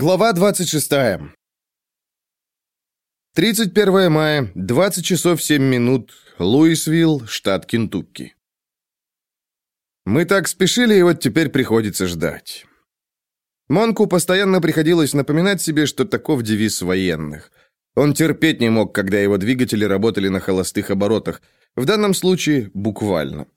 Глава 26. 31 мая, 20 часов 7 минут, Луисвилл, штат Кентукки. Мы так спешили, и вот теперь приходится ждать. Монку постоянно приходилось напоминать себе, что таков девиз военных. Он терпеть не мог, когда его двигатели работали на холостых оборотах, в данном случае буквально.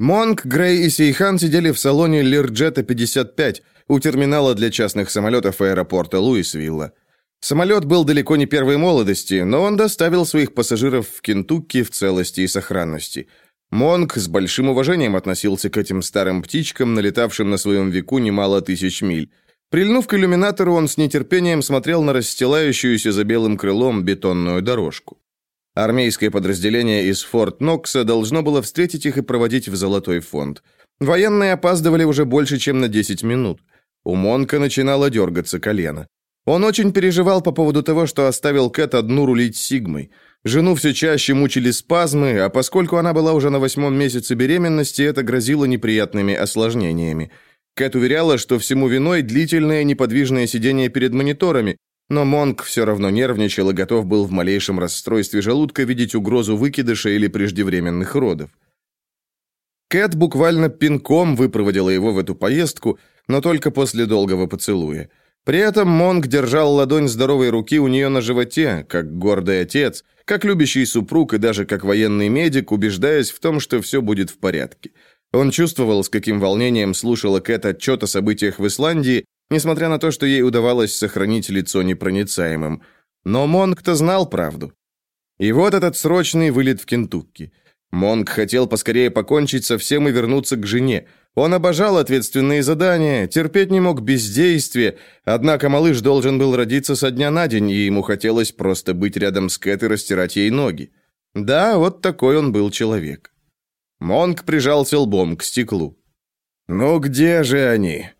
Монк, Грей и Сейхан сидели в салоне Лирджета 55, у терминала для частных самолетов аэропорта Луисвилла. Самолет был далеко не первой молодости, но он доставил своих пассажиров в Кентукки в целости и сохранности. Монк с большим уважением относился к этим старым птичкам, налетавшим на своем веку немало тысяч миль. Прильнув к иллюминатору, он с нетерпением смотрел на расстилающуюся за белым крылом бетонную дорожку. Армейское подразделение из Форт Нокса должно было встретить их и проводить в Золотой фонд. Военные опаздывали уже больше, чем на 10 минут. У Монка начинало дергаться колено. Он очень переживал по поводу того, что оставил Кэт одну рулить Сигмой. Жену все чаще мучили спазмы, а поскольку она была уже на восьмом месяце беременности, это грозило неприятными осложнениями. Кэт уверяла, что всему виной длительное неподвижное сидение перед мониторами, но Монк все равно нервничал и готов был в малейшем расстройстве желудка видеть угрозу выкидыша или преждевременных родов. Кэт буквально пинком выпроводила его в эту поездку, но только после долгого поцелуя. При этом Монг держал ладонь здоровой руки у нее на животе, как гордый отец, как любящий супруг и даже как военный медик, убеждаясь в том, что все будет в порядке. Он чувствовал, с каким волнением слушала Кэт отчет о событиях в Исландии, несмотря на то, что ей удавалось сохранить лицо непроницаемым. Но Монг-то знал правду. И вот этот срочный вылет в Кентукки. Монг хотел поскорее покончить со всем и вернуться к жене – он обожал ответственные задания, терпеть не мог бездействия, однако малыш должен был родиться со дня на день, и ему хотелось просто быть рядом с Кэт и растирать ей ноги. Да, вот такой он был человек. Монк прижался лбом к стеклу. «Ну где же они?»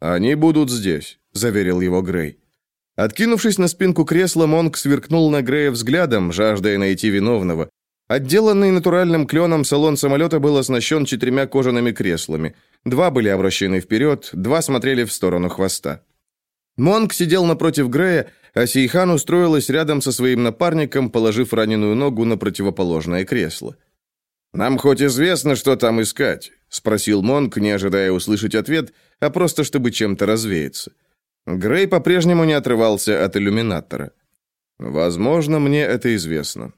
«Они будут здесь», — заверил его Грей. Откинувшись на спинку кресла, Монк сверкнул на Грея взглядом, жаждая найти виновного. Отделанный натуральным кленом салон самолета был оснащен четырьмя кожаными креслами. Два были обращены вперед, два смотрели в сторону хвоста. Монк сидел напротив Грея, а Сейхан устроилась рядом со своим напарником, положив раненую ногу на противоположное кресло. «Нам хоть известно, что там искать?» — спросил Монк, не ожидая услышать ответ, а просто чтобы чем-то развеяться. Грей по-прежнему не отрывался от иллюминатора. «Возможно, мне это известно.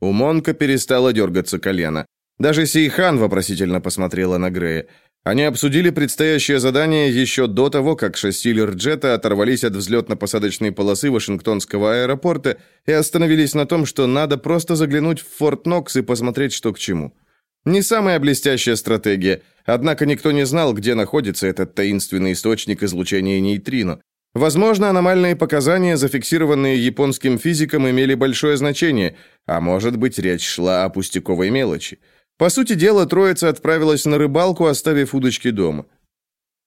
У Монка перестало дергаться колено. Даже Сейхан вопросительно посмотрела на Грея. Они обсудили предстоящее задание еще до того, как шасси Лерджета оторвались от взлетно-посадочной полосы Вашингтонского аэропорта и остановились на том, что надо просто заглянуть в Форт Нокс и посмотреть, что к чему. Не самая блестящая стратегия, однако никто не знал, где находится этот таинственный источник излучения нейтрино. Возможно, аномальные показания, зафиксированные японским физиком, имели большое значение, а может быть, речь шла о пустяковой мелочи. По сути дела, троица отправилась на рыбалку, оставив удочки дома.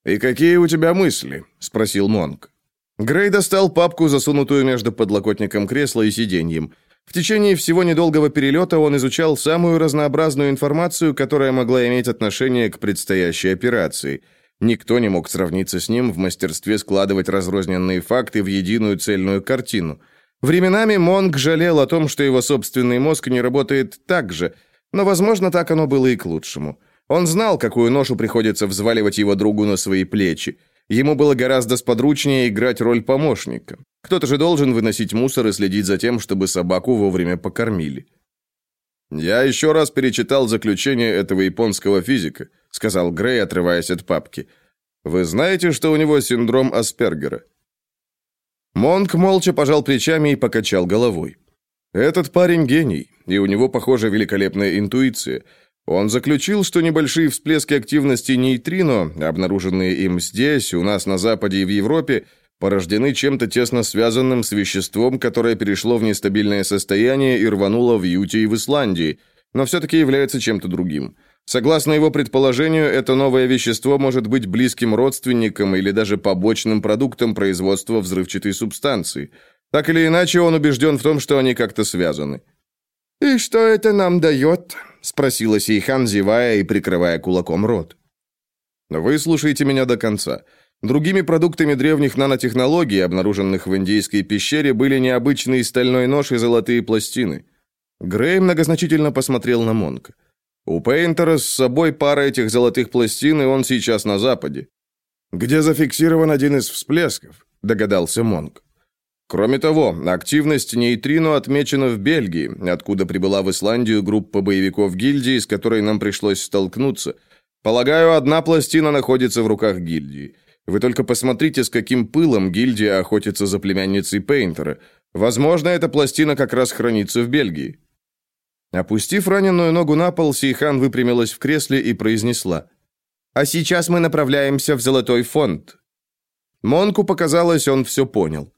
«И какие у тебя мысли?» – спросил Монк. Грей достал папку, засунутую между подлокотником кресла и сиденьем. В течение всего недолгого перелета он изучал самую разнообразную информацию, которая могла иметь отношение к предстоящей операции – Никто не мог сравниться с ним в мастерстве складывать разрозненные факты в единую цельную картину. Временами Монг жалел о том, что его собственный мозг не работает так же, но, возможно, так оно было и к лучшему. Он знал, какую ношу приходится взваливать его другу на свои плечи. Ему было гораздо сподручнее играть роль помощника. Кто-то же должен выносить мусор и следить за тем, чтобы собаку вовремя покормили. «Я еще раз перечитал заключение этого японского физика», сказал Грей, отрываясь от папки. «Вы знаете, что у него синдром Аспергера?» Монк молча пожал плечами и покачал головой. «Этот парень гений, и у него, похоже, великолепная интуиция. Он заключил, что небольшие всплески активности нейтрино, обнаруженные им здесь, у нас на Западе и в Европе, порождены чем-то тесно связанным с веществом, которое перешло в нестабильное состояние и рвануло в Юте и в Исландии, но все-таки является чем-то другим. Согласно его предположению, это новое вещество может быть близким родственником или даже побочным продуктом производства взрывчатой субстанции. Так или иначе, он убежден в том, что они как-то связаны. «И что это нам дает?» – спросила Сейхан, зевая и прикрывая кулаком рот. «Вы слушайте меня до конца. Другими продуктами древних нанотехнологий, обнаруженных в индийской пещере, были необычный стальной нож и золотые пластины. Грей многозначительно посмотрел на Монка. У Пейнтера с собой пара этих золотых пластин, и он сейчас на западе. «Где зафиксирован один из всплесков?» – догадался Монк. Кроме того, активность нейтрино отмечена в Бельгии, откуда прибыла в Исландию группа боевиков гильдии, с которой нам пришлось столкнуться. Полагаю, одна пластина находится в руках гильдии. Вы только посмотрите, с каким пылом гильдия охотится за племянницей Пейнтера. Возможно, эта пластина как раз хранится в Бельгии. Опустив раненую ногу на пол, Сейхан выпрямилась в кресле и произнесла. «А сейчас мы направляемся в Золотой фонд». Монку показалось, он все понял.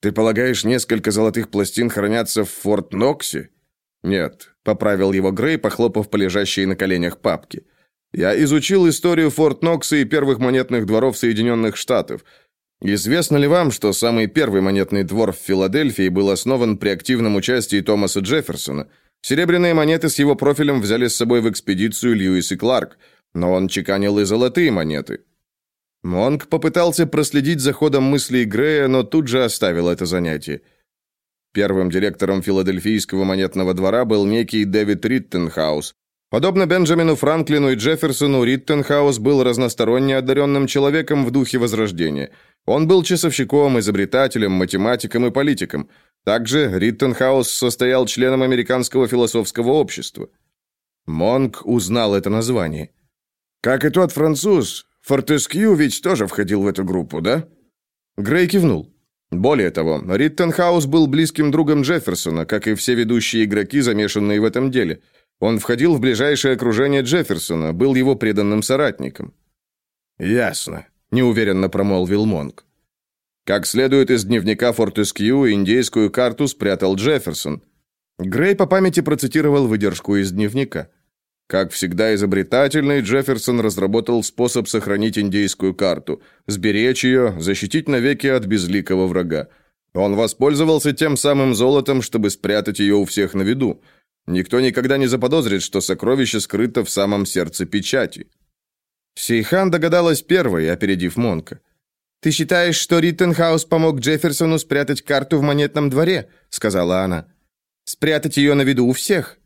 «Ты полагаешь, несколько золотых пластин хранятся в Форт Ноксе?» «Нет», — поправил его Грей, похлопав по лежащей на коленях папке. Я изучил историю Форт Нокса и первых монетных дворов Соединенных Штатов. Известно ли вам, что самый первый монетный двор в Филадельфии был основан при активном участии Томаса Джефферсона? Серебряные монеты с его профилем взяли с собой в экспедицию Льюис и Кларк, но он чеканил и золотые монеты. Монк попытался проследить за ходом мыслей Грея, но тут же оставил это занятие. Первым директором филадельфийского монетного двора был некий Дэвид Риттенхаус, Подобно Бенджамину Франклину и Джефферсону, Риттенхаус был разносторонне одаренным человеком в духе Возрождения. Он был часовщиком, изобретателем, математиком и политиком. Также Риттенхаус состоял членом Американского философского общества. Монк узнал это название. «Как и тот француз, Фортескью ведь тоже входил в эту группу, да?» Грей кивнул. Более того, Риттенхаус был близким другом Джефферсона, как и все ведущие игроки, замешанные в этом деле – он входил в ближайшее окружение Джефферсона, был его преданным соратником. «Ясно», — неуверенно промолвил Монк. Как следует из дневника Фортескью, индейскую карту спрятал Джефферсон. Грей по памяти процитировал выдержку из дневника. Как всегда изобретательный, Джефферсон разработал способ сохранить индейскую карту, сберечь ее, защитить навеки от безликого врага. Он воспользовался тем самым золотом, чтобы спрятать ее у всех на виду – Никто никогда не заподозрит, что сокровище скрыто в самом сердце печати. Сейхан догадалась первой, опередив Монка. «Ты считаешь, что Риттенхаус помог Джефферсону спрятать карту в монетном дворе?» — сказала она. «Спрятать ее на виду у всех?»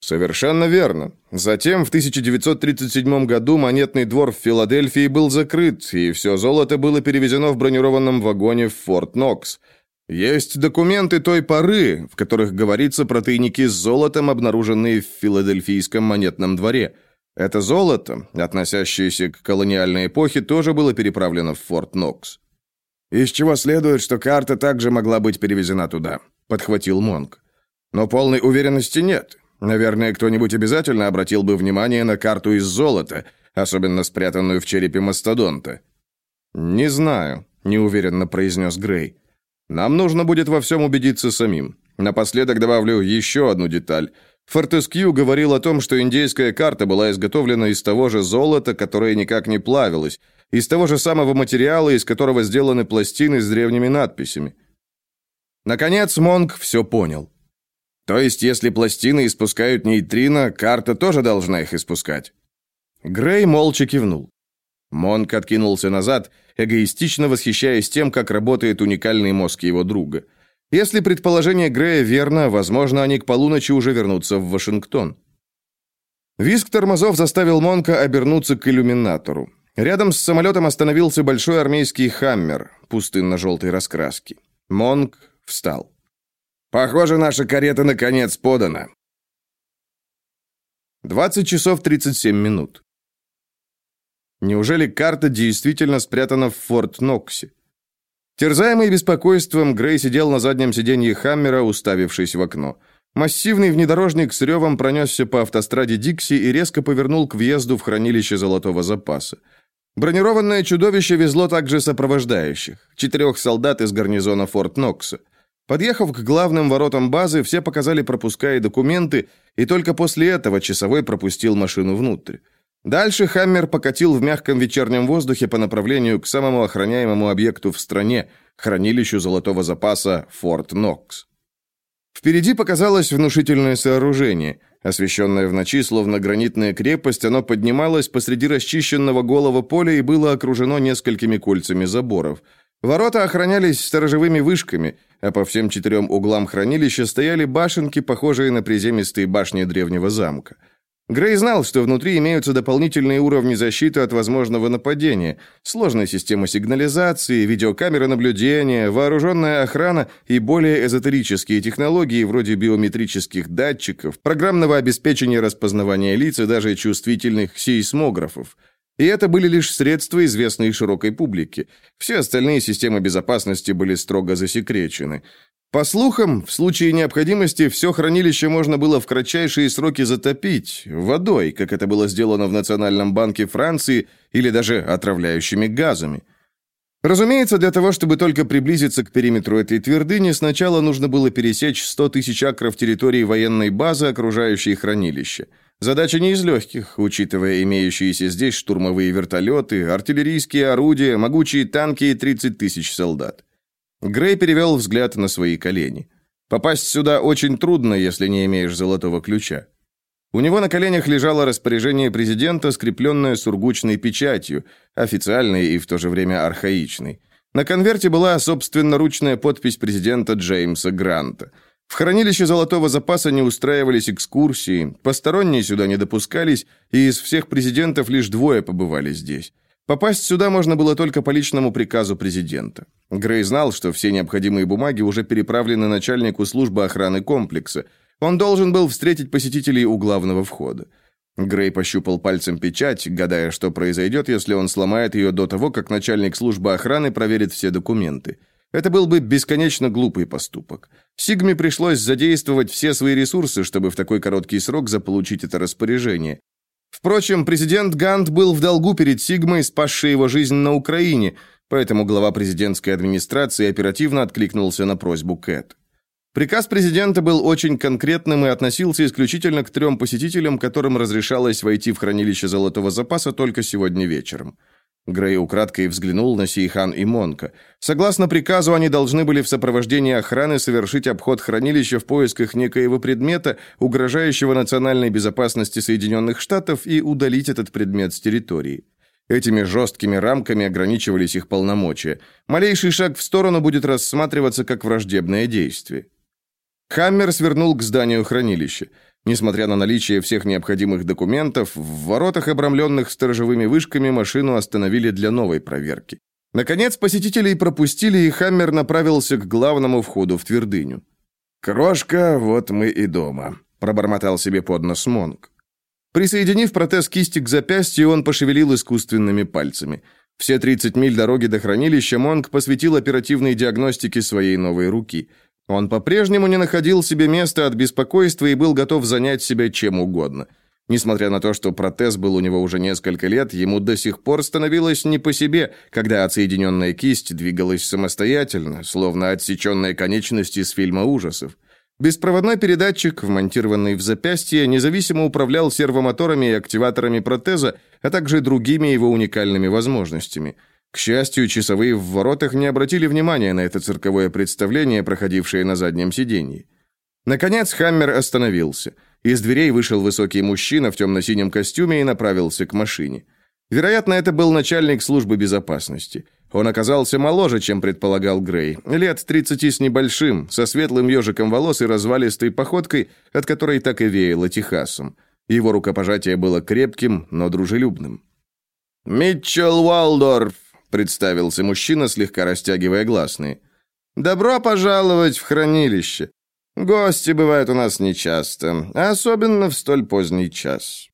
Совершенно верно. Затем в 1937 году монетный двор в Филадельфии был закрыт, и все золото было перевезено в бронированном вагоне в Форт Нокс – есть документы той поры, в которых говорится про тайники с золотом, обнаруженные в филадельфийском монетном дворе. Это золото, относящееся к колониальной эпохе, тоже было переправлено в Форт Нокс. Из чего следует, что карта также могла быть перевезена туда, подхватил Монк. Но полной уверенности нет. Наверное, кто-нибудь обязательно обратил бы внимание на карту из золота, особенно спрятанную в черепе мастодонта. Не знаю, неуверенно произнес Грей. Нам нужно будет во всем убедиться самим. Напоследок добавлю еще одну деталь. Фортескью говорил о том, что индейская карта была изготовлена из того же золота, которое никак не плавилось, из того же самого материала, из которого сделаны пластины с древними надписями. Наконец Монг все понял. То есть, если пластины испускают нейтрино, карта тоже должна их испускать. Грей молча кивнул. Монк откинулся назад эгоистично восхищаясь тем, как работает уникальный мозг его друга. Если предположение Грея верно, возможно, они к полуночи уже вернутся в Вашингтон. Виск тормозов заставил Монка обернуться к иллюминатору. Рядом с самолетом остановился большой армейский «Хаммер» пустынно-желтой раскраски. Монк встал. «Похоже, наша карета наконец подана». 20 часов 37 минут. Неужели карта действительно спрятана в Форт Ноксе? Терзаемый беспокойством, Грей сидел на заднем сиденье Хаммера, уставившись в окно. Массивный внедорожник с ревом пронесся по автостраде Дикси и резко повернул к въезду в хранилище золотого запаса. Бронированное чудовище везло также сопровождающих, четырех солдат из гарнизона Форт Нокса. Подъехав к главным воротам базы, все показали пропуска и документы, и только после этого часовой пропустил машину внутрь. Дальше Хаммер покатил в мягком вечернем воздухе по направлению к самому охраняемому объекту в стране, хранилищу золотого запаса Форт Нокс. Впереди показалось внушительное сооружение, Освещенное в ночи, словно гранитная крепость, оно поднималось посреди расчищенного голого поля и было окружено несколькими кольцами заборов. Ворота охранялись сторожевыми вышками, а по всем четырем углам хранилища стояли башенки, похожие на приземистые башни древнего замка. Грей знал, что внутри имеются дополнительные уровни защиты от возможного нападения, сложная система сигнализации, видеокамеры наблюдения, вооруженная охрана и более эзотерические технологии вроде биометрических датчиков, программного обеспечения распознавания лиц и даже чувствительных сейсмографов. И это были лишь средства, известные широкой публике. Все остальные системы безопасности были строго засекречены. По слухам, в случае необходимости все хранилище можно было в кратчайшие сроки затопить водой, как это было сделано в Национальном банке Франции, или даже отравляющими газами. Разумеется, для того, чтобы только приблизиться к периметру этой твердыни, сначала нужно было пересечь 100 тысяч акров территории военной базы, окружающей хранилище. Задача не из легких, учитывая имеющиеся здесь штурмовые вертолеты, артиллерийские орудия, могучие танки и 30 тысяч солдат. Грей перевел взгляд на свои колени. Попасть сюда очень трудно, если не имеешь золотого ключа. У него на коленях лежало распоряжение президента, скрепленное сургучной печатью, официальной и в то же время архаичной. На конверте была собственноручная подпись президента Джеймса Гранта. В хранилище золотого запаса не устраивались экскурсии, посторонние сюда не допускались, и из всех президентов лишь двое побывали здесь. Попасть сюда можно было только по личному приказу президента. Грей знал, что все необходимые бумаги уже переправлены начальнику службы охраны комплекса. Он должен был встретить посетителей у главного входа. Грей пощупал пальцем печать, гадая, что произойдет, если он сломает ее до того, как начальник службы охраны проверит все документы. Это был бы бесконечно глупый поступок. Сигме пришлось задействовать все свои ресурсы, чтобы в такой короткий срок заполучить это распоряжение. Впрочем, президент Гант был в долгу перед Сигмой, спасшей его жизнь на Украине, поэтому глава президентской администрации оперативно откликнулся на просьбу Кэт. Приказ президента был очень конкретным и относился исключительно к трем посетителям, которым разрешалось войти в хранилище золотого запаса только сегодня вечером – Грей украдкой взглянул на Сейхан и Монка. Согласно приказу, они должны были в сопровождении охраны совершить обход хранилища в поисках некоего предмета, угрожающего национальной безопасности Соединенных Штатов, и удалить этот предмет с территории. Этими жесткими рамками ограничивались их полномочия. Малейший шаг в сторону будет рассматриваться как враждебное действие. Хаммер свернул к зданию хранилища. Несмотря на наличие всех необходимых документов, в воротах, обрамленных сторожевыми вышками, машину остановили для новой проверки. Наконец, посетителей пропустили, и Хаммер направился к главному входу в твердыню. «Крошка, вот мы и дома», — пробормотал себе под нос Монг. Присоединив протез кисти к запястью, он пошевелил искусственными пальцами. Все 30 миль дороги до хранилища Монг посвятил оперативной диагностике своей новой руки — он по-прежнему не находил себе места от беспокойства и был готов занять себя чем угодно. Несмотря на то, что протез был у него уже несколько лет, ему до сих пор становилось не по себе, когда отсоединенная кисть двигалась самостоятельно, словно отсеченные конечности из фильма ужасов. Беспроводной передатчик, вмонтированный в запястье, независимо управлял сервомоторами и активаторами протеза, а также другими его уникальными возможностями – к счастью, часовые в воротах не обратили внимания на это цирковое представление, проходившее на заднем сиденье. Наконец Хаммер остановился. Из дверей вышел высокий мужчина в темно-синем костюме и направился к машине. Вероятно, это был начальник службы безопасности. Он оказался моложе, чем предполагал Грей. Лет 30 с небольшим, со светлым ежиком волос и развалистой походкой, от которой так и веяло Техасом. Его рукопожатие было крепким, но дружелюбным. «Митчелл Уалдорф», представился мужчина, слегка растягивая гласные. «Добро пожаловать в хранилище. Гости бывают у нас нечасто, а особенно в столь поздний час».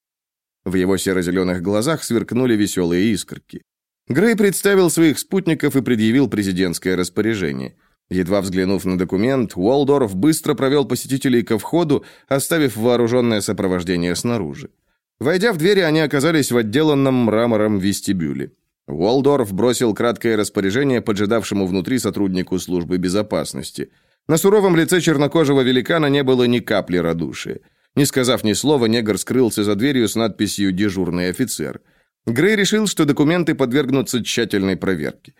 В его серо-зеленых глазах сверкнули веселые искорки. Грей представил своих спутников и предъявил президентское распоряжение. Едва взглянув на документ, Уолдорф быстро провел посетителей ко входу, оставив вооруженное сопровождение снаружи. Войдя в двери, они оказались в отделанном мрамором вестибюле. Уолдорф бросил краткое распоряжение поджидавшему внутри сотруднику службы безопасности. На суровом лице чернокожего великана не было ни капли радушия. Не сказав ни слова, негр скрылся за дверью с надписью «Дежурный офицер». Грей решил, что документы подвергнутся тщательной проверке.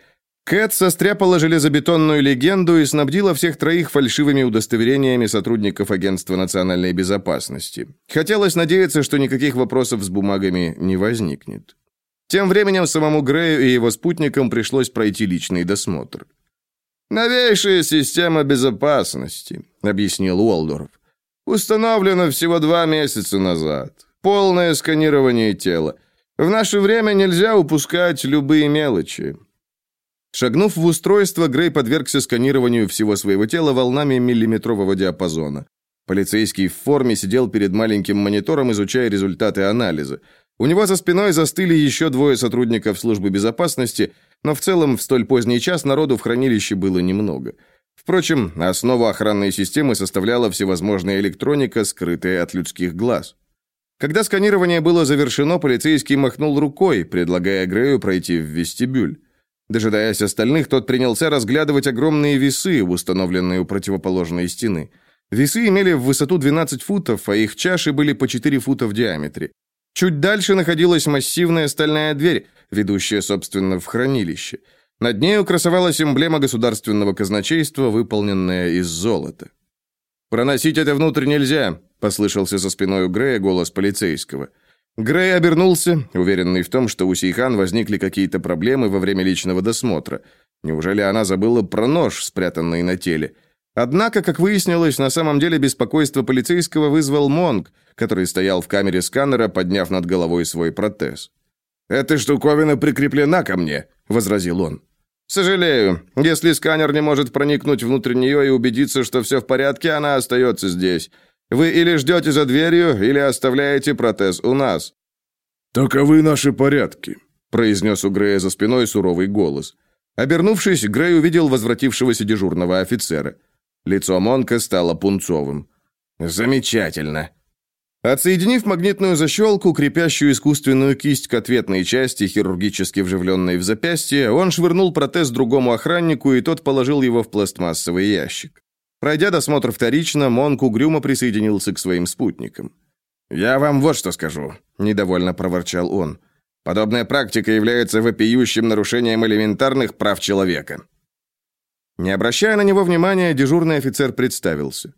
Кэт состряпала железобетонную легенду и снабдила всех троих фальшивыми удостоверениями сотрудников Агентства национальной безопасности. Хотелось надеяться, что никаких вопросов с бумагами не возникнет. Тем временем самому Грею и его спутникам пришлось пройти личный досмотр. «Новейшая система безопасности», — объяснил Уолдорф. «Установлена всего два месяца назад. Полное сканирование тела. В наше время нельзя упускать любые мелочи. Шагнув в устройство, Грей подвергся сканированию всего своего тела волнами миллиметрового диапазона. Полицейский в форме сидел перед маленьким монитором, изучая результаты анализа. У него за спиной застыли еще двое сотрудников службы безопасности, но в целом в столь поздний час народу в хранилище было немного. Впрочем, основу охранной системы составляла всевозможная электроника, скрытая от людских глаз. Когда сканирование было завершено, полицейский махнул рукой, предлагая Грею пройти в вестибюль. Дожидаясь остальных, тот принялся разглядывать огромные весы, установленные у противоположной стены. Весы имели в высоту 12 футов, а их чаши были по 4 фута в диаметре. Чуть дальше находилась массивная стальная дверь, ведущая, собственно, в хранилище. Над нею красовалась эмблема государственного казначейства, выполненная из золота. «Проносить это внутрь нельзя», — послышался за спиной у Грея голос полицейского. Грей обернулся, уверенный в том, что у Сейхан возникли какие-то проблемы во время личного досмотра. Неужели она забыла про нож, спрятанный на теле? Однако, как выяснилось, на самом деле беспокойство полицейского вызвал Монг, который стоял в камере сканера, подняв над головой свой протез. «Эта штуковина прикреплена ко мне», — возразил он. «Сожалею. Если сканер не может проникнуть внутрь нее и убедиться, что все в порядке, она остается здесь. Вы или ждете за дверью, или оставляете протез у нас». «Таковы наши порядки», — произнес у Грея за спиной суровый голос. Обернувшись, Грей увидел возвратившегося дежурного офицера. Лицо Монка стало пунцовым. «Замечательно». Отсоединив магнитную защелку, крепящую искусственную кисть к ответной части, хирургически вживленной в запястье, он швырнул протез другому охраннику, и тот положил его в пластмассовый ящик. Пройдя досмотр вторично, Монк угрюмо присоединился к своим спутникам. «Я вам вот что скажу», — недовольно проворчал он. «Подобная практика является вопиющим нарушением элементарных прав человека». Не обращая на него внимания, дежурный офицер представился.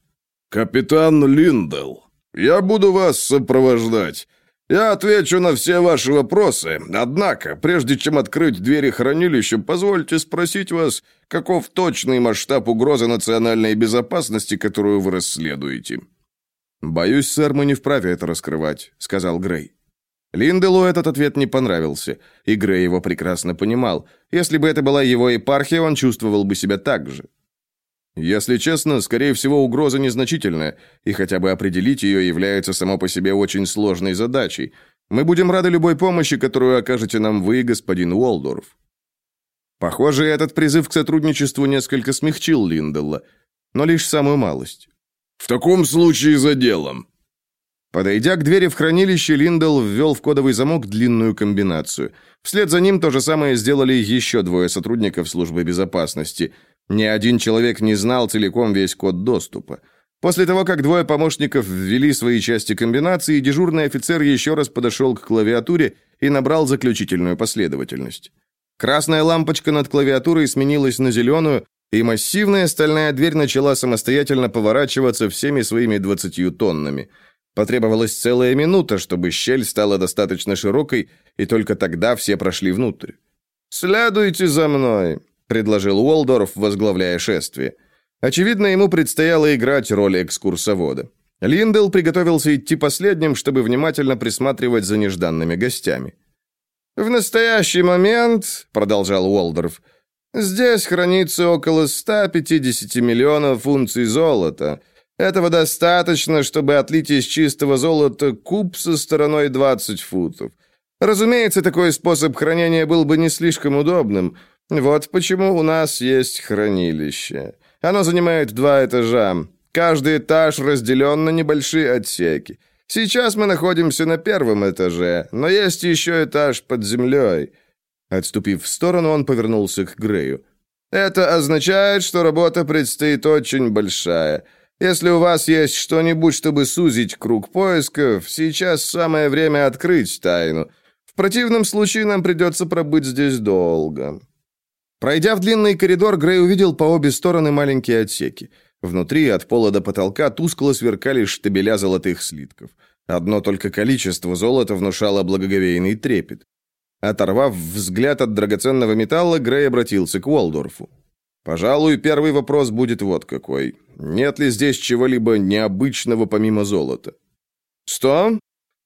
«Капитан Линдел, я буду вас сопровождать. Я отвечу на все ваши вопросы. Однако, прежде чем открыть двери хранилища, позвольте спросить вас, каков точный масштаб угрозы национальной безопасности, которую вы расследуете?» «Боюсь, сэр, мы не вправе это раскрывать», — сказал Грей. Линделу этот ответ не понравился, и Грей его прекрасно понимал. Если бы это была его епархия, он чувствовал бы себя так же. Если честно, скорее всего, угроза незначительная, и хотя бы определить ее является само по себе очень сложной задачей. Мы будем рады любой помощи, которую окажете нам вы, господин Уолдорф». Похоже, этот призыв к сотрудничеству несколько смягчил Линделла, но лишь самую малость. «В таком случае за делом». Подойдя к двери в хранилище, Линдел ввел в кодовый замок длинную комбинацию. Вслед за ним то же самое сделали еще двое сотрудников службы безопасности – ни один человек не знал целиком весь код доступа. После того, как двое помощников ввели свои части комбинации, дежурный офицер еще раз подошел к клавиатуре и набрал заключительную последовательность. Красная лампочка над клавиатурой сменилась на зеленую, и массивная стальная дверь начала самостоятельно поворачиваться всеми своими двадцатью тоннами. Потребовалась целая минута, чтобы щель стала достаточно широкой, и только тогда все прошли внутрь. «Следуйте за мной», предложил Уолдорф, возглавляя шествие. Очевидно, ему предстояло играть роль экскурсовода. Линдел приготовился идти последним, чтобы внимательно присматривать за нежданными гостями. «В настоящий момент», — продолжал Уолдорф, — «здесь хранится около 150 миллионов функций золота. Этого достаточно, чтобы отлить из чистого золота куб со стороной 20 футов. Разумеется, такой способ хранения был бы не слишком удобным, вот почему у нас есть хранилище. Оно занимает два этажа. Каждый этаж разделен на небольшие отсеки. Сейчас мы находимся на первом этаже, но есть еще этаж под землей». Отступив в сторону, он повернулся к Грею. «Это означает, что работа предстоит очень большая. Если у вас есть что-нибудь, чтобы сузить круг поисков, сейчас самое время открыть тайну. В противном случае нам придется пробыть здесь долго». Пройдя в длинный коридор, Грей увидел по обе стороны маленькие отсеки. Внутри, от пола до потолка, тускло сверкали штабеля золотых слитков. Одно только количество золота внушало благоговейный трепет. Оторвав взгляд от драгоценного металла, Грей обратился к Уолдорфу. «Пожалуй, первый вопрос будет вот какой. Нет ли здесь чего-либо необычного помимо золота?» «Что?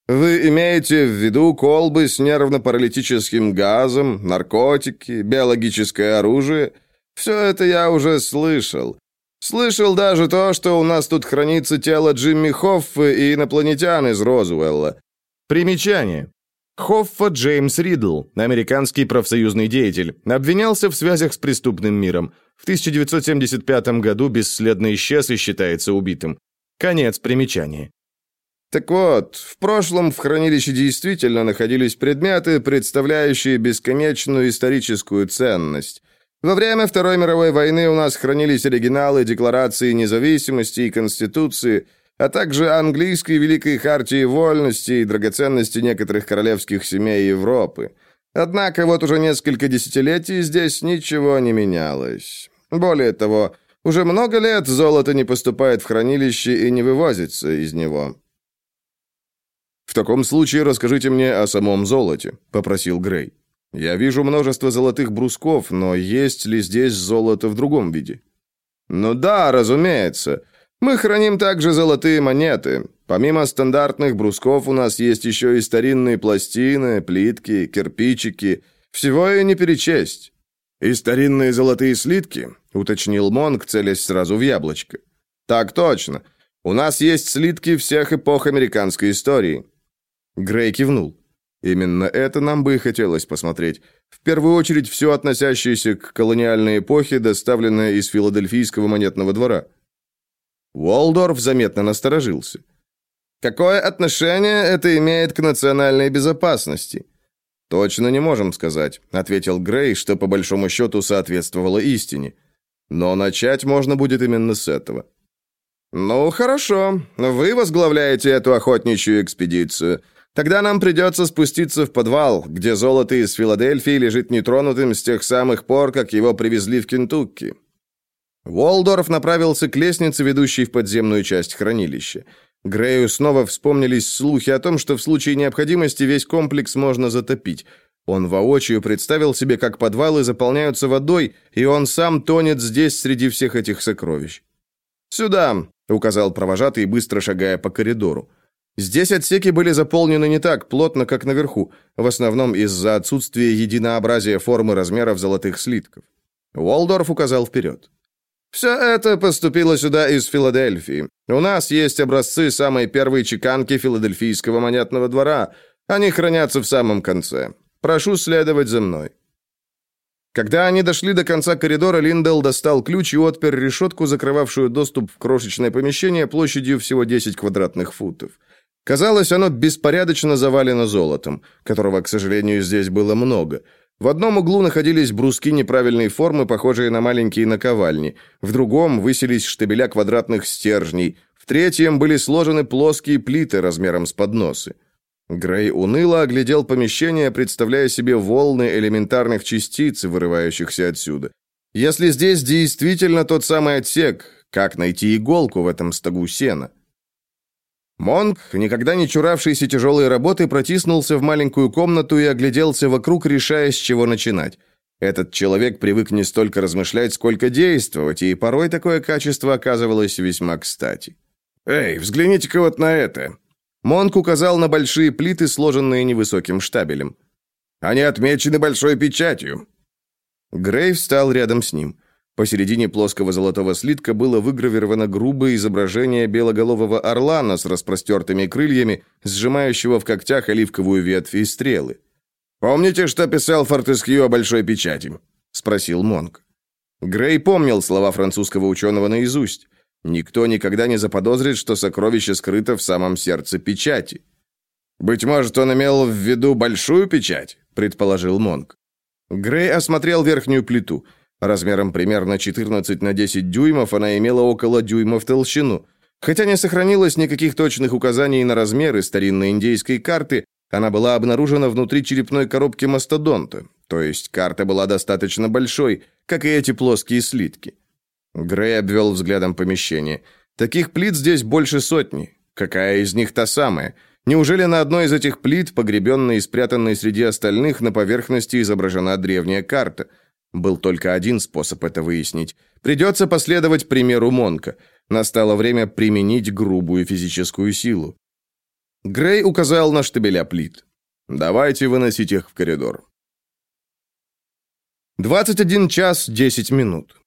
Вы имеете в виду колбы с нервно-паралитическим газом, наркотики, биологическое оружие? Все это я уже слышал. Слышал даже то, что у нас тут хранится тело Джимми Хоффа и инопланетян из Розуэлла. Примечание. Хоффа Джеймс Ридл, американский профсоюзный деятель, обвинялся в связях с преступным миром. В 1975 году бесследно исчез и считается убитым. Конец примечания. Так вот, в прошлом в хранилище действительно находились предметы, представляющие бесконечную историческую ценность. Во время Второй мировой войны у нас хранились оригиналы Декларации независимости и Конституции – а также английской Великой Хартии Вольности и драгоценности некоторых королевских семей Европы. Однако вот уже несколько десятилетий здесь ничего не менялось. Более того, уже много лет золото не поступает в хранилище и не вывозится из него. «В таком случае расскажите мне о самом золоте», — попросил Грей. «Я вижу множество золотых брусков, но есть ли здесь золото в другом виде?» «Ну да, разумеется. Мы храним также золотые монеты. Помимо стандартных брусков у нас есть еще и старинные пластины, плитки, кирпичики. Всего и не перечесть. «И старинные золотые слитки?» — уточнил Монг, целясь сразу в яблочко. «Так точно. У нас есть слитки всех эпох американской истории». Грей кивнул. «Именно это нам бы и хотелось посмотреть. В первую очередь все относящееся к колониальной эпохе, доставленное из филадельфийского монетного двора». Уолдорф заметно насторожился. «Какое отношение это имеет к национальной безопасности?» «Точно не можем сказать», — ответил Грей, что по большому счету соответствовало истине. «Но начать можно будет именно с этого». «Ну, хорошо. Вы возглавляете эту охотничью экспедицию. Тогда нам придется спуститься в подвал, где золото из Филадельфии лежит нетронутым с тех самых пор, как его привезли в Кентукки. Уолдорф направился к лестнице, ведущей в подземную часть хранилища. Грею снова вспомнились слухи о том, что в случае необходимости весь комплекс можно затопить. Он воочию представил себе, как подвалы заполняются водой, и он сам тонет здесь среди всех этих сокровищ. «Сюда», — указал провожатый, быстро шагая по коридору. Здесь отсеки были заполнены не так плотно, как наверху, в основном из-за отсутствия единообразия формы размеров золотых слитков. Уолдорф указал вперед. Все это поступило сюда из Филадельфии. У нас есть образцы самой первой чеканки филадельфийского монетного двора. Они хранятся в самом конце. Прошу следовать за мной». Когда они дошли до конца коридора, Линдел достал ключ и отпер решетку, закрывавшую доступ в крошечное помещение площадью всего 10 квадратных футов. Казалось, оно беспорядочно завалено золотом, которого, к сожалению, здесь было много – в одном углу находились бруски неправильной формы, похожие на маленькие наковальни. В другом высились штабеля квадратных стержней. В третьем были сложены плоские плиты размером с подносы. Грей уныло оглядел помещение, представляя себе волны элементарных частиц, вырывающихся отсюда. Если здесь действительно тот самый отсек, как найти иголку в этом стогу сена? Монг, никогда не чуравшийся тяжелой работы, протиснулся в маленькую комнату и огляделся вокруг, решая, с чего начинать. Этот человек привык не столько размышлять, сколько действовать, и порой такое качество оказывалось весьма кстати. «Эй, взгляните-ка вот на это!» Монк указал на большие плиты, сложенные невысоким штабелем. «Они отмечены большой печатью». Грей встал рядом с ним. Посередине плоского золотого слитка было выгравировано грубое изображение белоголового орлана с распростертыми крыльями, сжимающего в когтях оливковую ветвь и стрелы. «Помните, что писал Фортескью о большой печати?» — спросил Монк. Грей помнил слова французского ученого наизусть. Никто никогда не заподозрит, что сокровище скрыто в самом сердце печати. «Быть может, он имел в виду большую печать?» — предположил Монк. Грей осмотрел верхнюю плиту — Размером примерно 14 на 10 дюймов она имела около дюйма в толщину. Хотя не сохранилось никаких точных указаний на размеры старинной индейской карты, Она была обнаружена внутри черепной коробки мастодонта, то есть карта была достаточно большой, как и эти плоские слитки. Грей обвел взглядом помещение. Таких плит здесь больше сотни. Какая из них та самая? Неужели на одной из этих плит, погребенной и спрятанной среди остальных, на поверхности изображена древняя карта? Был только один способ это выяснить. Придется последовать примеру Монка. Настало время применить грубую физическую силу. Грей указал на штабеля плит. «Давайте выносить их в коридор». 21 час 10 минут.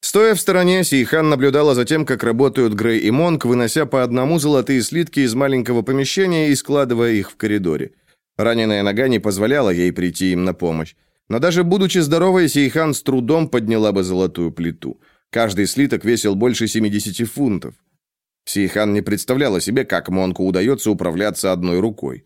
Стоя в стороне, Сейхан наблюдала за тем, как работают Грей и Монк, вынося по одному золотые слитки из маленького помещения и складывая их в коридоре. Раненая нога не позволяла ей прийти им на помощь. Но даже будучи здоровой, Сейхан с трудом подняла бы золотую плиту. Каждый слиток весил больше 70 фунтов. Сейхан не представляла себе, как Монку удается управляться одной рукой.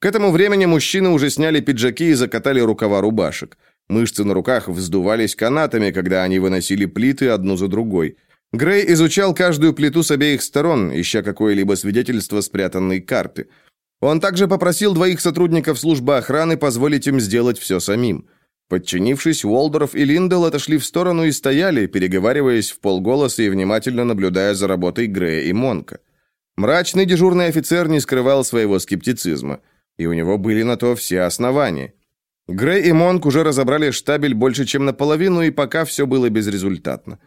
К этому времени мужчины уже сняли пиджаки и закатали рукава рубашек. Мышцы на руках вздувались канатами, когда они выносили плиты одну за другой. Грей изучал каждую плиту с обеих сторон, ища какое-либо свидетельство спрятанной карты. Он также попросил двоих сотрудников службы охраны позволить им сделать все самим. Подчинившись, Уолдорф и Линдел отошли в сторону и стояли, переговариваясь в полголоса и внимательно наблюдая за работой Грея и Монка. Мрачный дежурный офицер не скрывал своего скептицизма, и у него были на то все основания. Грей и Монк уже разобрали штабель больше, чем наполовину, и пока все было безрезультатно.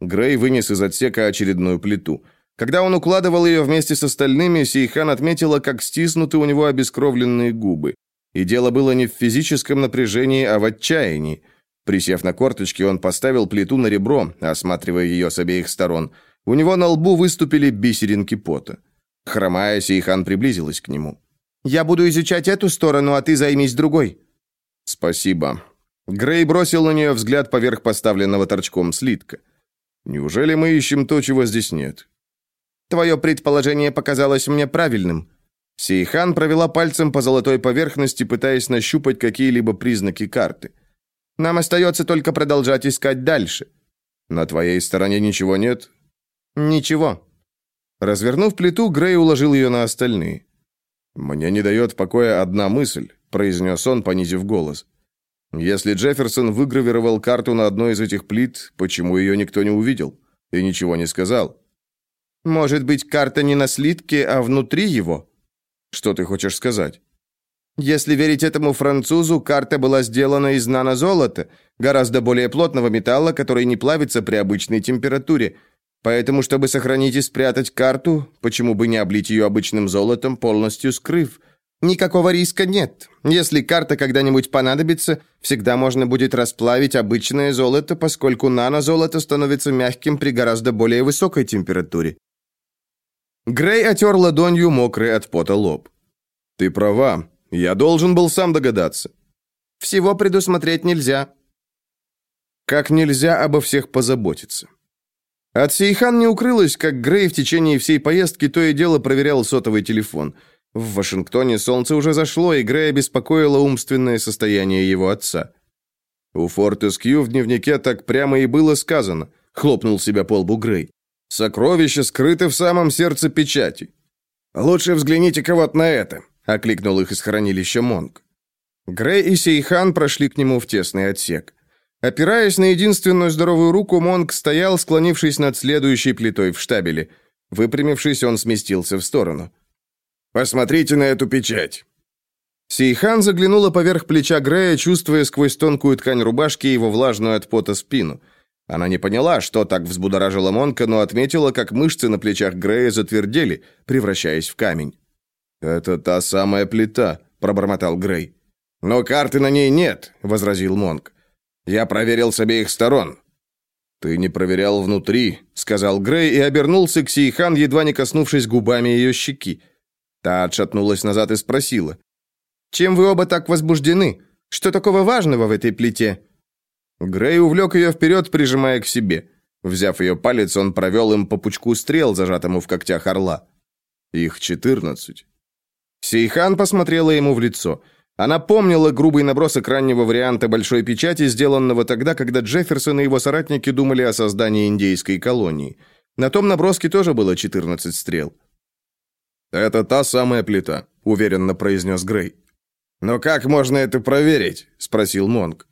Грей вынес из отсека очередную плиту. Когда он укладывал ее вместе с остальными, Сейхан отметила, как стиснуты у него обескровленные губы. И дело было не в физическом напряжении, а в отчаянии. Присев на корточки, он поставил плиту на ребро, осматривая ее с обеих сторон. У него на лбу выступили бисеринки пота. Хромая, Сейхан приблизилась к нему. «Я буду изучать эту сторону, а ты займись другой». «Спасибо». Грей бросил на нее взгляд поверх поставленного торчком слитка. «Неужели мы ищем то, чего здесь нет?» «Твое предположение показалось мне правильным», Сейхан провела пальцем по золотой поверхности, пытаясь нащупать какие-либо признаки карты. «Нам остается только продолжать искать дальше». «На твоей стороне ничего нет?» «Ничего». Развернув плиту, Грей уложил ее на остальные. «Мне не дает покоя одна мысль», — произнес он, понизив голос. «Если Джефферсон выгравировал карту на одной из этих плит, почему ее никто не увидел и ничего не сказал?» «Может быть, карта не на слитке, а внутри его?» Что ты хочешь сказать? Если верить этому французу, карта была сделана из нанозолота, гораздо более плотного металла, который не плавится при обычной температуре. Поэтому, чтобы сохранить и спрятать карту, почему бы не облить ее обычным золотом, полностью скрыв? Никакого риска нет. Если карта когда-нибудь понадобится, всегда можно будет расплавить обычное золото, поскольку нанозолото становится мягким при гораздо более высокой температуре. Грей отер ладонью мокрый от пота лоб. «Ты права. Я должен был сам догадаться. Всего предусмотреть нельзя». Как нельзя обо всех позаботиться. От Сейхан не укрылось, как Грей в течение всей поездки то и дело проверял сотовый телефон. В Вашингтоне солнце уже зашло, и Грея беспокоило умственное состояние его отца. У Фортескью в дневнике так прямо и было сказано, хлопнул себя по лбу Грей. Сокровища скрыты в самом сердце печати. Лучше взгляните-ка вот на это, окликнул их из хранилища Монг. Грей и Сейхан прошли к нему в тесный отсек. Опираясь на единственную здоровую руку, Монг стоял, склонившись над следующей плитой в штабеле. Выпрямившись, он сместился в сторону. «Посмотрите на эту печать!» Сейхан заглянула поверх плеча Грея, чувствуя сквозь тонкую ткань рубашки его влажную от пота спину – она не поняла, что так взбудоражило Монка, но отметила, как мышцы на плечах Грея затвердели, превращаясь в камень. «Это та самая плита», — пробормотал Грей. «Но карты на ней нет», — возразил Монк. «Я проверил с обеих сторон». «Ты не проверял внутри», — сказал Грей и обернулся к Сейхан, едва не коснувшись губами ее щеки. Та отшатнулась назад и спросила. «Чем вы оба так возбуждены? Что такого важного в этой плите?» Грей увлек ее вперед, прижимая к себе. Взяв ее палец, он провел им по пучку стрел, зажатому в когтях орла. Их четырнадцать. Сейхан посмотрела ему в лицо. Она помнила грубый набросок раннего варианта большой печати, сделанного тогда, когда Джефферсон и его соратники думали о создании индейской колонии. На том наброске тоже было 14 стрел. «Это та самая плита», — уверенно произнес Грей. «Но как можно это проверить?» — спросил Монг.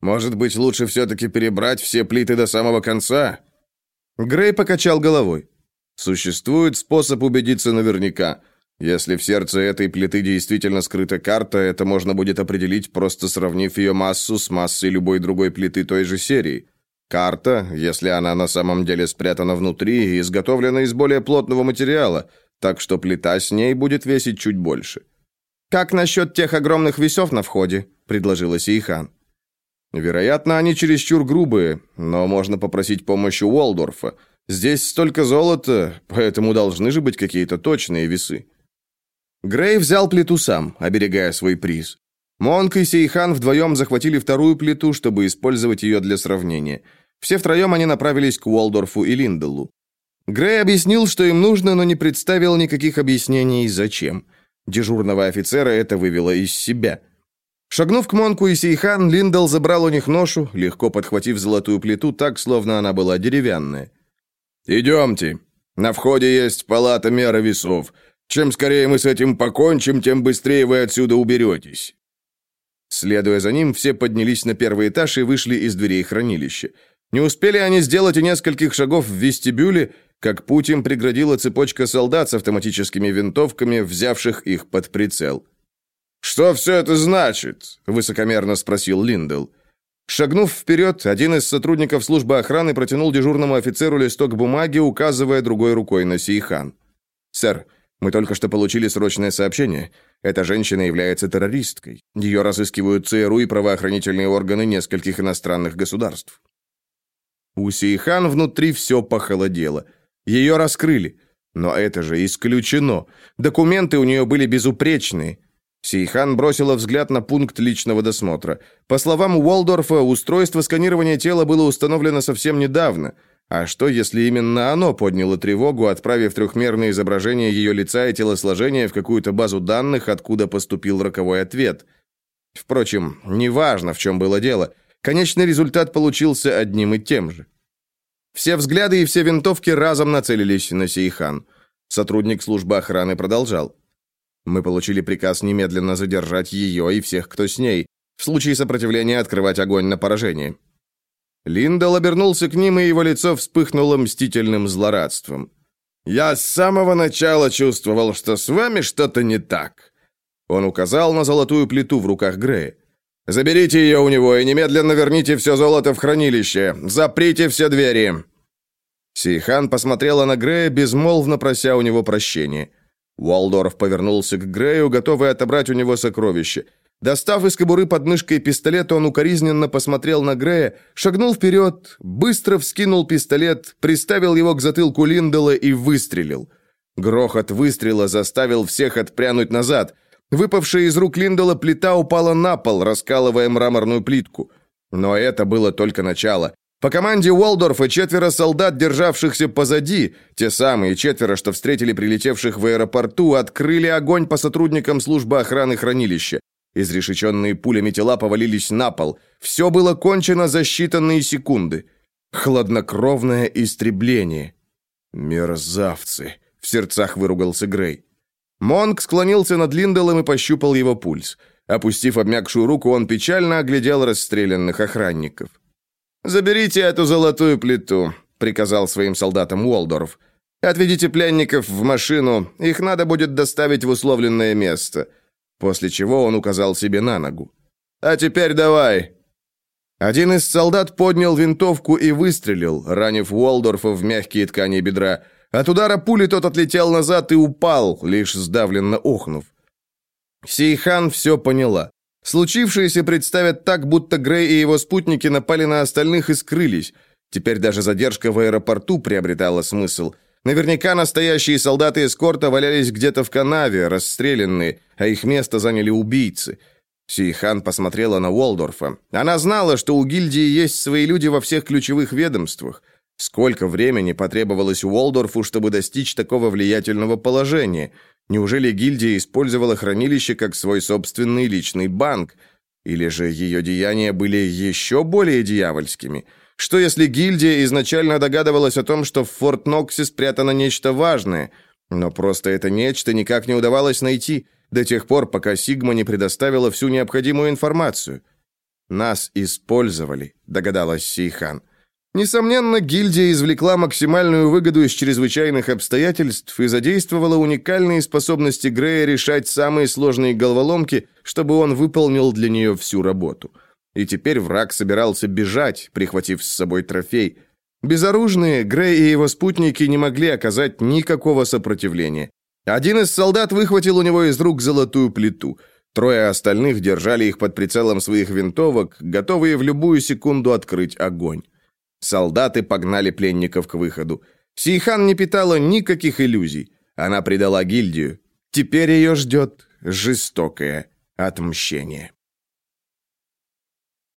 «Может быть, лучше все-таки перебрать все плиты до самого конца?» Грей покачал головой. «Существует способ убедиться наверняка. Если в сердце этой плиты действительно скрыта карта, это можно будет определить, просто сравнив ее массу с массой любой другой плиты той же серии. Карта, если она на самом деле спрятана внутри, изготовлена из более плотного материала, так что плита с ней будет весить чуть больше. «Как насчет тех огромных весов на входе?» – предложила Сейхан. «Вероятно, они чересчур грубые, но можно попросить помощи Уолдорфа. Здесь столько золота, поэтому должны же быть какие-то точные весы». Грей взял плиту сам, оберегая свой приз. Монк и Сейхан вдвоем захватили вторую плиту, чтобы использовать ее для сравнения. Все втроем они направились к Уолдорфу и Линделу. Грей объяснил, что им нужно, но не представил никаких объяснений, зачем. Дежурного офицера это вывело из себя. Шагнув к Монку и Сейхан, Линдл забрал у них ношу, легко подхватив золотую плиту так, словно она была деревянная. «Идемте. На входе есть палата меры весов. Чем скорее мы с этим покончим, тем быстрее вы отсюда уберетесь». Следуя за ним, все поднялись на первый этаж и вышли из дверей хранилища. Не успели они сделать и нескольких шагов в вестибюле, как путь им преградила цепочка солдат с автоматическими винтовками, взявших их под прицел. «Что все это значит?» – высокомерно спросил Линдл. Шагнув вперед, один из сотрудников службы охраны протянул дежурному офицеру листок бумаги, указывая другой рукой на Сейхан. «Сэр, мы только что получили срочное сообщение. Эта женщина является террористкой. Ее разыскивают ЦРУ и правоохранительные органы нескольких иностранных государств. У Сейхан внутри все похолодело. Ее раскрыли. Но это же исключено. Документы у нее были безупречные. Сейхан бросила взгляд на пункт личного досмотра. По словам Уолдорфа, устройство сканирования тела было установлено совсем недавно – а что, если именно оно подняло тревогу, отправив трехмерное изображение ее лица и телосложения в какую-то базу данных, откуда поступил роковой ответ? Впрочем, неважно, в чем было дело. Конечный результат получился одним и тем же. Все взгляды и все винтовки разом нацелились на Сейхан. Сотрудник службы охраны продолжал. «Мы получили приказ немедленно задержать ее и всех, кто с ней. В случае сопротивления открывать огонь на поражение. Линдал обернулся к ним, и его лицо вспыхнуло мстительным злорадством. «Я с самого начала чувствовал, что с вами что-то не так». Он указал на золотую плиту в руках Грея. «Заберите ее у него и немедленно верните все золото в хранилище. Заприте все двери». Сейхан посмотрела на Грея, безмолвно прося у него прощения. Уолдорф повернулся к Грею, готовый отобрать у него сокровище – Достав из кобуры под мышкой пистолет, он укоризненно посмотрел на Грея, шагнул вперед, быстро вскинул пистолет, приставил его к затылку Линдела и выстрелил. Грохот выстрела заставил всех отпрянуть назад. Выпавшая из рук Линдела плита упала на пол, раскалывая мраморную плитку. Но это было только начало. По команде Уолдорфа четверо солдат, державшихся позади, те самые четверо, что встретили прилетевших в аэропорту, открыли огонь по сотрудникам службы охраны хранилища. Изрешеченные пулями тела повалились на пол. Все было кончено за считанные секунды. Хладнокровное истребление. «Мерзавцы!» — в сердцах выругался Грей. Монк склонился над Линделом и пощупал его пульс. Опустив обмякшую руку, он печально оглядел расстрелянных охранников. «Заберите эту золотую плиту», — приказал своим солдатам Уолдорф. «Отведите пленников в машину, их надо будет доставить в условленное место после чего он указал себе на ногу. «А теперь давай!» Один из солдат поднял винтовку и выстрелил, ранив Уолдорфа в мягкие ткани бедра. От удара пули тот отлетел назад и упал, лишь сдавленно охнув. Сейхан все поняла. Случившееся представят так, будто Грей и его спутники напали на остальных и скрылись. Теперь даже задержка в аэропорту приобретала смысл – Наверняка настоящие солдаты эскорта валялись где-то в канаве, расстрелянные, а их место заняли убийцы. Сейхан посмотрела на Уолдорфа. Она знала, что у гильдии есть свои люди во всех ключевых ведомствах. Сколько времени потребовалось Уолдорфу, чтобы достичь такого влиятельного положения? Неужели гильдия использовала хранилище как свой собственный личный банк? Или же ее деяния были еще более дьявольскими – что если гильдия изначально догадывалась о том, что в Форт Ноксе спрятано нечто важное? Но просто это нечто никак не удавалось найти до тех пор, пока Сигма не предоставила всю необходимую информацию. «Нас использовали», — догадалась Сейхан. Несомненно, гильдия извлекла максимальную выгоду из чрезвычайных обстоятельств и задействовала уникальные способности Грея решать самые сложные головоломки, чтобы он выполнил для нее всю работу. И теперь враг собирался бежать, прихватив с собой трофей. Безоружные, Грей и его спутники не могли оказать никакого сопротивления. Один из солдат выхватил у него из рук золотую плиту. Трое остальных держали их под прицелом своих винтовок, готовые в любую секунду открыть огонь. Солдаты погнали пленников к выходу. Сейхан не питала никаких иллюзий. Она предала гильдию. Теперь ее ждет жестокое отмщение.